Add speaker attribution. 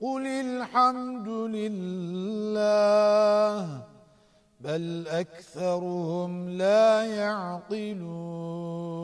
Speaker 1: قل الحمد لله بل أكثرهم لا يعقلون